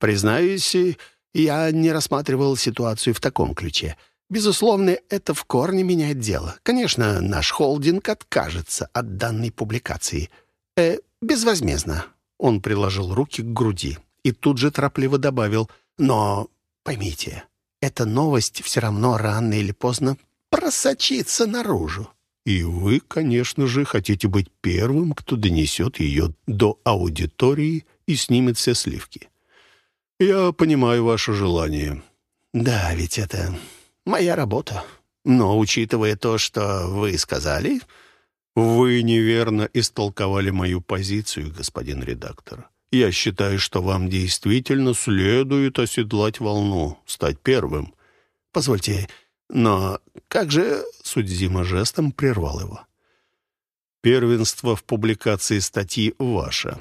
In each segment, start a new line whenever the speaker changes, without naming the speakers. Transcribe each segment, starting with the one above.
Признаюсь, я не рассматривал ситуацию в таком ключе. Безусловно, это в корне меняет дело. Конечно, наш холдинг откажется от данной публикации. Э, безвозмездно. Он приложил руки к груди и тут же торопливо добавил. Но поймите, эта новость все равно рано или поздно просочится наружу. И вы, конечно же, хотите быть первым, кто донесет ее до аудитории и снимет все сливки. Я понимаю ваше желание. Да, ведь это моя работа. Но, учитывая то, что вы сказали, вы неверно истолковали мою позицию, господин редактор. Я считаю, что вам действительно следует оседлать волну, стать первым. Позвольте, но как же Судзима жестом прервал его? Первенство в публикации статьи ваше.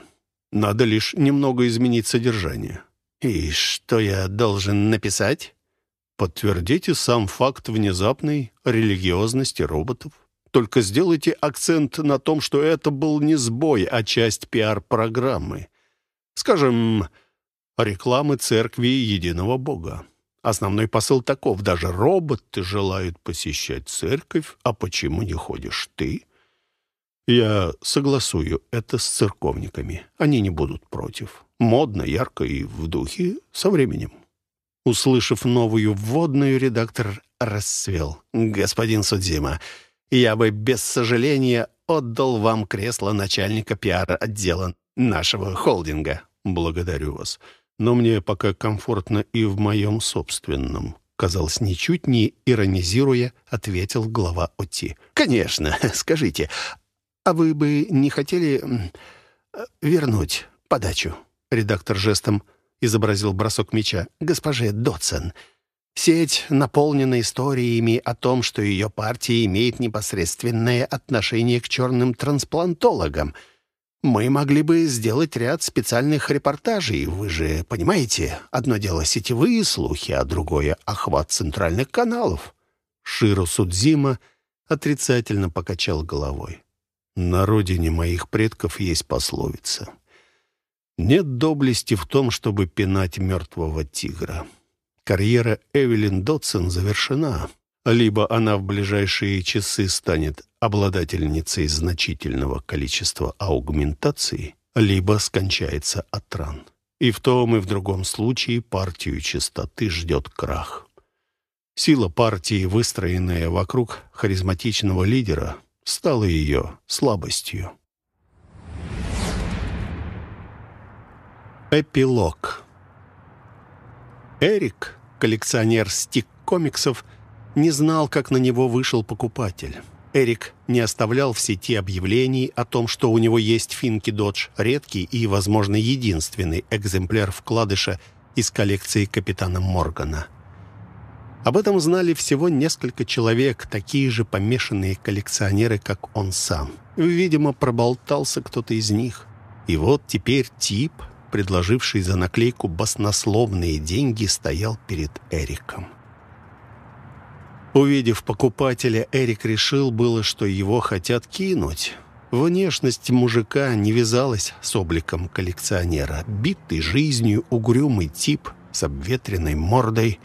Надо лишь немного изменить содержание. И что я должен написать? Подтвердите сам факт внезапной религиозности роботов. Только сделайте акцент на том, что это был не сбой, а часть пиар-программы. Скажем, рекламы церкви единого Бога. Основной посыл таков. Даже роботы желают посещать церковь, а почему не ходишь ты? Я согласую это с церковниками. Они не будут против. Модно, ярко и в духе со временем. Услышав новую вводную, редактор расцвел. «Господин Судзима, я бы без сожаления отдал вам кресло начальника пиар-отдела нашего холдинга. Благодарю вас. Но мне пока комфортно и в моем собственном». Казалось, ничуть не иронизируя, ответил глава ОТИ. «Конечно. Скажите, а вы бы не хотели вернуть подачу?» Редактор жестом изобразил бросок меча. «Госпоже Дотсон, сеть наполнена историями о том, что ее партия имеет непосредственное отношение к черным трансплантологам. Мы могли бы сделать ряд специальных репортажей. Вы же понимаете, одно дело сетевые слухи, а другое — охват центральных каналов». Широ Судзима отрицательно покачал головой. «На родине моих предков есть пословица». Нет доблести в том, чтобы пинать мертвого тигра. Карьера Эвелин Дотсон завершена. Либо она в ближайшие часы станет обладательницей значительного количества аугментаций, либо скончается от ран. И в том и в другом случае партию чистоты ждет крах. Сила партии, выстроенная вокруг харизматичного лидера, стала ее слабостью. Эпилог. Эрик, коллекционер стик-комиксов, не знал, как на него вышел покупатель. Эрик не оставлял в сети объявлений о том, что у него есть Финки Додж, редкий и, возможно, единственный экземпляр вкладыша из коллекции капитана Моргана. Об этом знали всего несколько человек, такие же помешанные коллекционеры, как он сам. Видимо, проболтался кто-то из них. И вот теперь тип предложивший за наклейку баснословные деньги, стоял перед Эриком. Увидев покупателя, Эрик решил было, что его хотят кинуть. Внешность мужика не вязалась с обликом коллекционера. Битый жизнью угрюмый тип с обветренной мордой,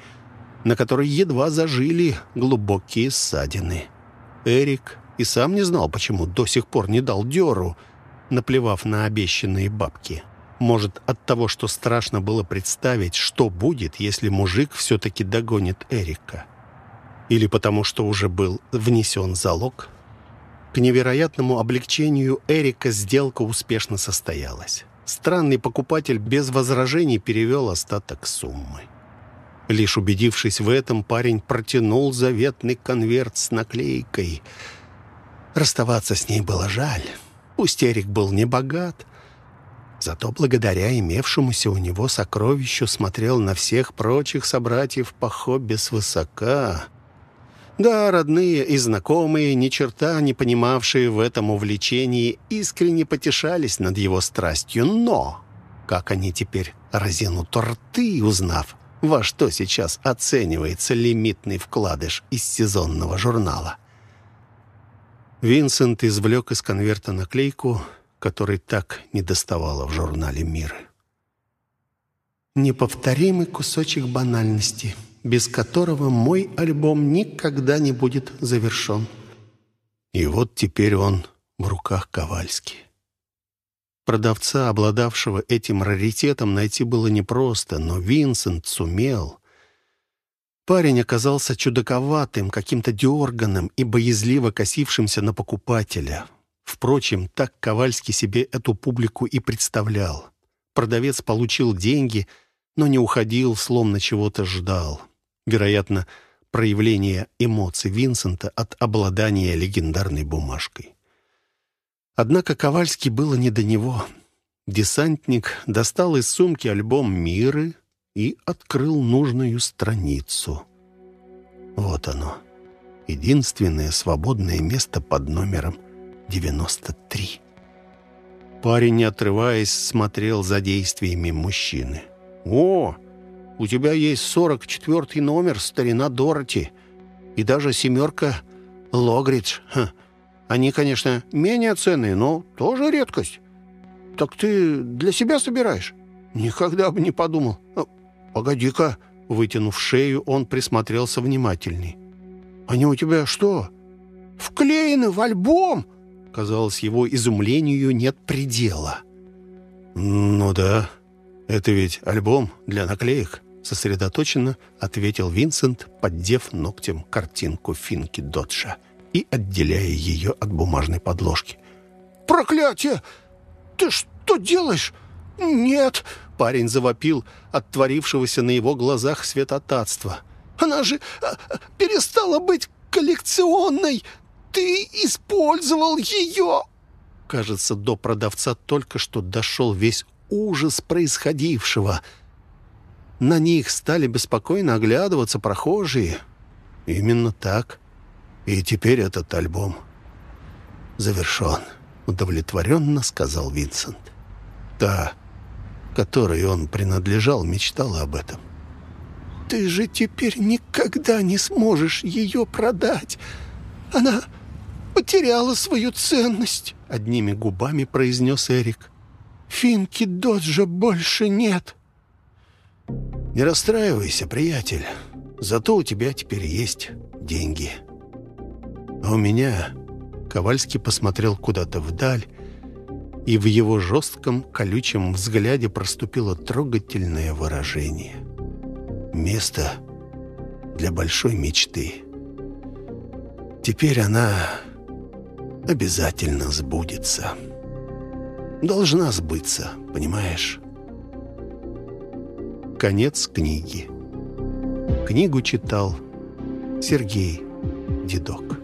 на которой едва зажили глубокие ссадины. Эрик и сам не знал, почему до сих пор не дал дёру, наплевав на обещанные бабки. Может, от того, что страшно было представить, что будет, если мужик все-таки догонит Эрика. Или потому, что уже был внесен залог. К невероятному облегчению Эрика сделка успешно состоялась. Странный покупатель без возражений перевел остаток суммы. Лишь убедившись в этом, парень протянул заветный конверт с наклейкой. Расставаться с ней было жаль. Пусть Эрик был не богат, Зато благодаря имевшемуся у него сокровищу смотрел на всех прочих собратьев по хобби свысока. Да, родные и знакомые, ни черта не понимавшие в этом увлечении, искренне потешались над его страстью, но как они теперь разинут рты, узнав, во что сейчас оценивается лимитный вкладыш из сезонного журнала. Винсент извлек из конверта наклейку — которой так не доставало в журнале «Мир». Неповторимый кусочек банальности, без которого мой альбом никогда не будет завершен. И вот теперь он в руках Ковальски. Продавца, обладавшего этим раритетом, найти было непросто, но Винсент сумел. Парень оказался чудаковатым, каким-то дерганым и боязливо косившимся на покупателя. Впрочем, так Ковальский себе эту публику и представлял. Продавец получил деньги, но не уходил, словно чего-то ждал. Вероятно, проявление эмоций Винсента от обладания легендарной бумажкой. Однако Ковальский было не до него. Десантник достал из сумки альбом «Миры» и открыл нужную страницу. Вот оно. Единственное свободное место под номером 93. Парень, не отрываясь, смотрел за действиями мужчины. «О, у тебя есть 44 номер, старина Дороти, и даже семерка Логридж. Ха. Они, конечно, менее ценные, но тоже редкость. Так ты для себя собираешь?» «Никогда бы не подумал. «Погоди-ка!» Вытянув шею, он присмотрелся внимательней. «Они у тебя что, вклеены в альбом?» Казалось, его изумлению нет предела. «Ну да, это ведь альбом для наклеек», сосредоточенно ответил Винсент, поддев ногтем картинку Финки Доджа и отделяя ее от бумажной подложки. «Проклятие! Ты что делаешь? Нет!» Парень завопил от творившегося на его глазах светотатства. «Она же а, перестала быть коллекционной! Ты использовал ее!» Кажется, до продавца только что дошел весь ужас происходившего. На них стали беспокойно оглядываться прохожие. Именно так. И теперь этот альбом завершен, удовлетворенно сказал Винсент. Да, которой он принадлежал, мечтал об этом. «Ты же теперь никогда не сможешь ее продать. Она потеряла свою ценность», — одними губами произнес Эрик. «Финки Доджа больше нет». «Не расстраивайся, приятель. Зато у тебя теперь есть деньги». А у меня...» Ковальский посмотрел куда-то вдаль, и в его жестком, колючем взгляде проступило трогательное выражение. Место для большой мечты. Теперь она обязательно сбудется. Должна сбыться, понимаешь? Конец книги. Книгу читал Сергей Дедок.